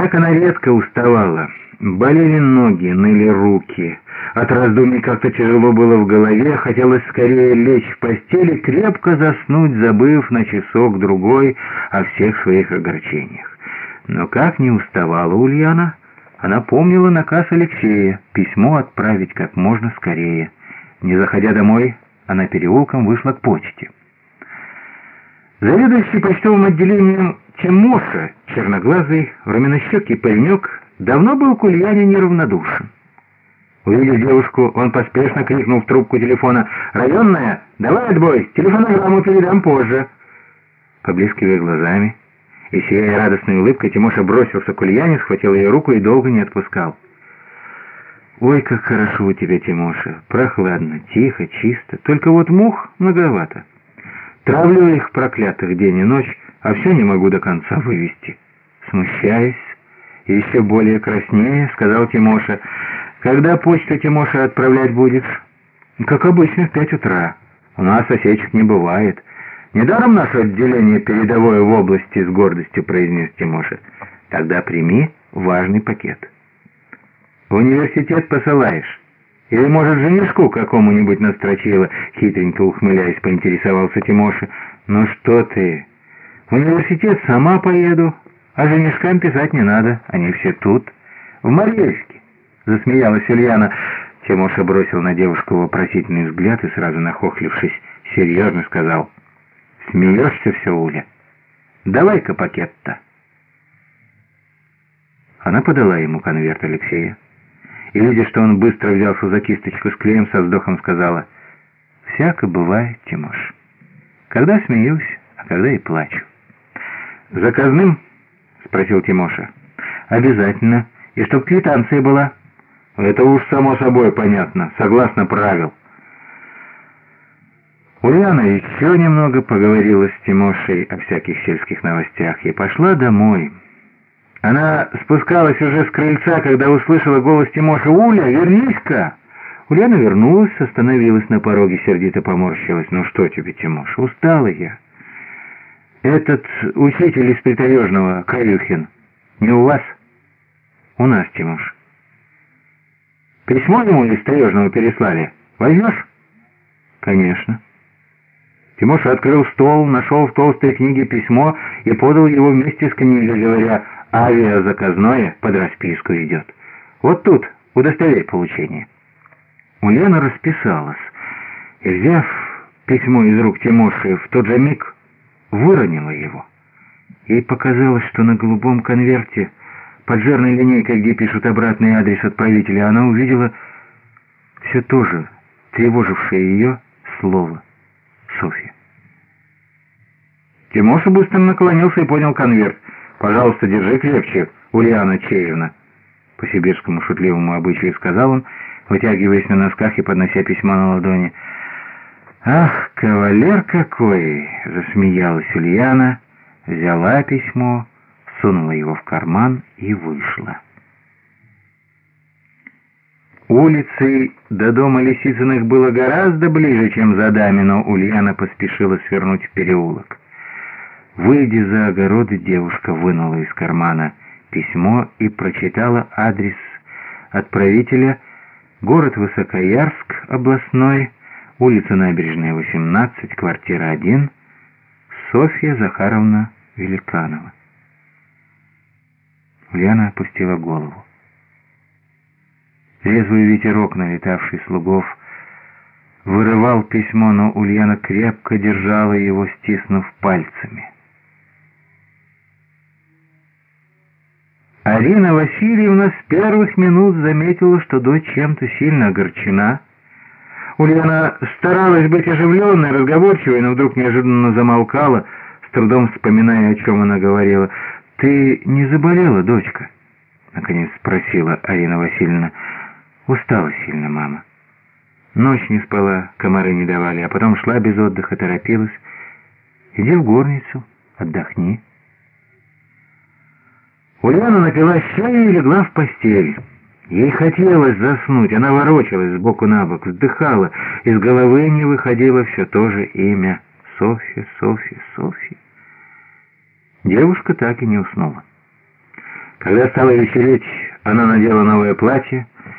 Так она редко уставала. Болели ноги, ныли руки. От раздумий как-то тяжело было в голове, хотелось скорее лечь в постели, крепко заснуть, забыв на часок-другой о всех своих огорчениях. Но как не уставала Ульяна, она помнила наказ Алексея, письмо отправить как можно скорее. Не заходя домой, она переулком вышла к почте. Заведующий почтовым отделением Тимоша, черноглазый, руменощекий паренек, давно был к Ульяне неравнодушен. Увидев девушку, он поспешно крикнул в трубку телефона «Районная, давай отбой, телефонограмму передам позже». Поблескивая глазами и сияя радостной улыбкой, Тимоша бросился к Ульяне, схватил ее руку и долго не отпускал. «Ой, как хорошо у тебя, Тимоша! Прохладно, тихо, чисто. Только вот мух многовато. Травлю их проклятых день и ночь, а все не могу до конца вывести. Смущаясь и еще более краснее, сказал Тимоша, «Когда почту, Тимоша, отправлять будешь?» «Как обычно, в пять утра. У нас осечек не бывает. Недаром наше отделение передовое в области с гордостью произнес Тимоша. Тогда прими важный пакет. В университет посылаешь?» Или, может, женишку какому-нибудь настрочила?» Хитренько ухмыляясь, поинтересовался Тимоша. «Ну что ты? В университет сама поеду, а женишкам писать не надо, они все тут. В Марьевске!» Засмеялась Ульяна. Тимоша бросил на девушку вопросительный взгляд и сразу нахохлившись, серьезно сказал. «Смеешься все, Уля? Давай-ка пакет-то!» Она подала ему конверт Алексея и, видя, что он быстро взялся за кисточку с клеем, со вздохом сказала, «Всяко бывает, Тимош. Когда смеюсь, а когда и плачу». «Заказным?» — спросил Тимоша. «Обязательно. И чтоб квитанция была». «Это уж само собой понятно, согласно правил». Ульяна еще немного поговорила с Тимошей о всяких сельских новостях и пошла домой. Она спускалась уже с крыльца, когда услышала голос Тимоша. «Уля, вернись-ка!» Ульяна вернулась, остановилась на пороге, сердито поморщилась. «Ну что тебе, Тимош, устала я. Этот учитель из Притаежного, Краюхин, не у вас?» «У нас, Тимош». «Письмо ему из Таежного переслали. Возьмешь?» «Конечно». Тимоша открыл стол, нашел в толстой книге письмо и подал его вместе с книгой, говоря Авиазаказное под расписку идет. Вот тут удостоверь получение». Ульяна расписалась и, взяв письмо из рук Тимоши, в тот же миг выронила его. Ей показалось, что на голубом конверте под жирной линейкой, где пишут обратный адрес отправителя, она увидела все то же, тревожившее ее слово «Софья». Тимоша быстро наклонился и понял конверт. «Пожалуйста, держи крепче, Ульяна Чеевна», — по сибирскому шутливому обычаю сказал он, вытягиваясь на носках и поднося письма на ладони. «Ах, кавалер какой!» — засмеялась Ульяна, взяла письмо, сунула его в карман и вышла. Улицей до дома Лисицыных было гораздо ближе, чем за дами, но Ульяна поспешила свернуть в переулок. Выйдя за огороды, девушка вынула из кармана письмо и прочитала адрес отправителя город Высокоярск, областной, улица Набережная, 18, квартира 1, Софья Захаровна Великанова. Ульяна опустила голову. Резвый ветерок, налетавший слугов, вырывал письмо, но Ульяна крепко держала его, стиснув пальцами. Арина Васильевна с первых минут заметила, что дочь чем-то сильно огорчена. Ульяна старалась быть оживленной, разговорчивой, но вдруг неожиданно замолкала, с трудом вспоминая, о чем она говорила. «Ты не заболела, дочка?» — наконец спросила Арина Васильевна. «Устала сильно, мама. Ночь не спала, комары не давали, а потом шла без отдыха, торопилась. Иди в горницу, отдохни». Ульяна напила чаю и легла в постель. Ей хотелось заснуть, она ворочалась сбоку на бок, вздыхала, из головы не выходило все то же имя Софья, Софья, Софья. Девушка так и не уснула. Когда стало вечереть, она надела новое платье,